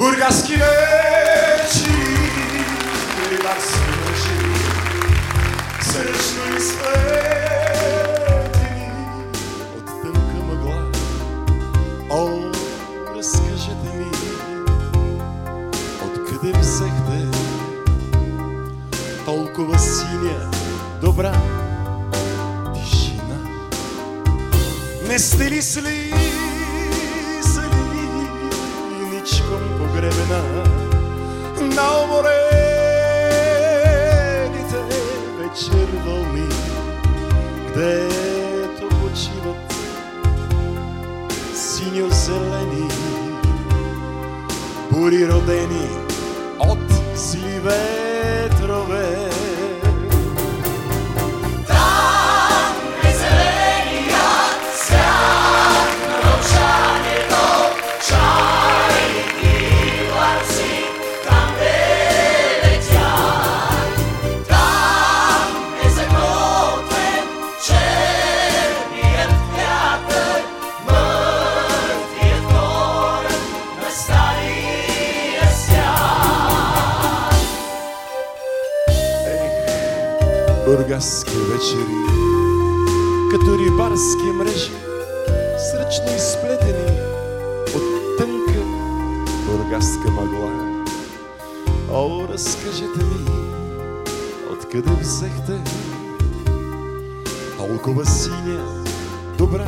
Бургаски вечери, рибарски мъжи, сръчно изплетени от тънка мъгла. О, разкажете ми, откъде взехте толкова синя, добра тишина? Не сте ли слизали погребена на уморените вечер вълни, където почиват синьо-зелени бури родени от зли ветрове. Бургаски вечери, като рибарски мрежи, сръчно изплетени от тънка бургаска мъгла. О, разкажете ми, откъде взехте толкова синя, добра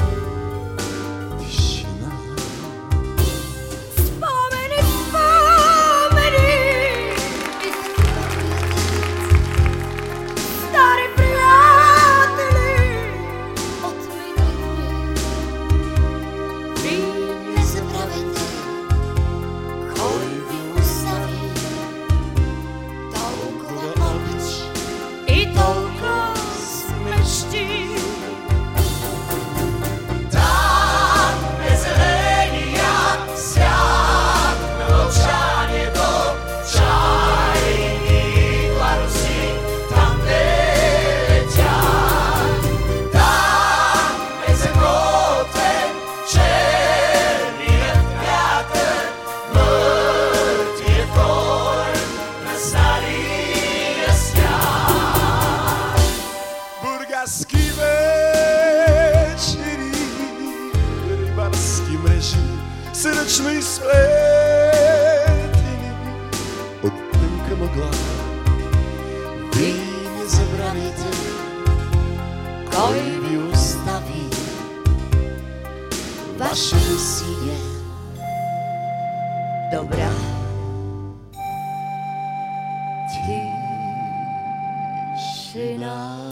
бургаски вечери, рибарски мрежи, сръчно изплетени от тънка мъгла. Ви не забравяйте, Кой ви остави вашата синя добра тишина?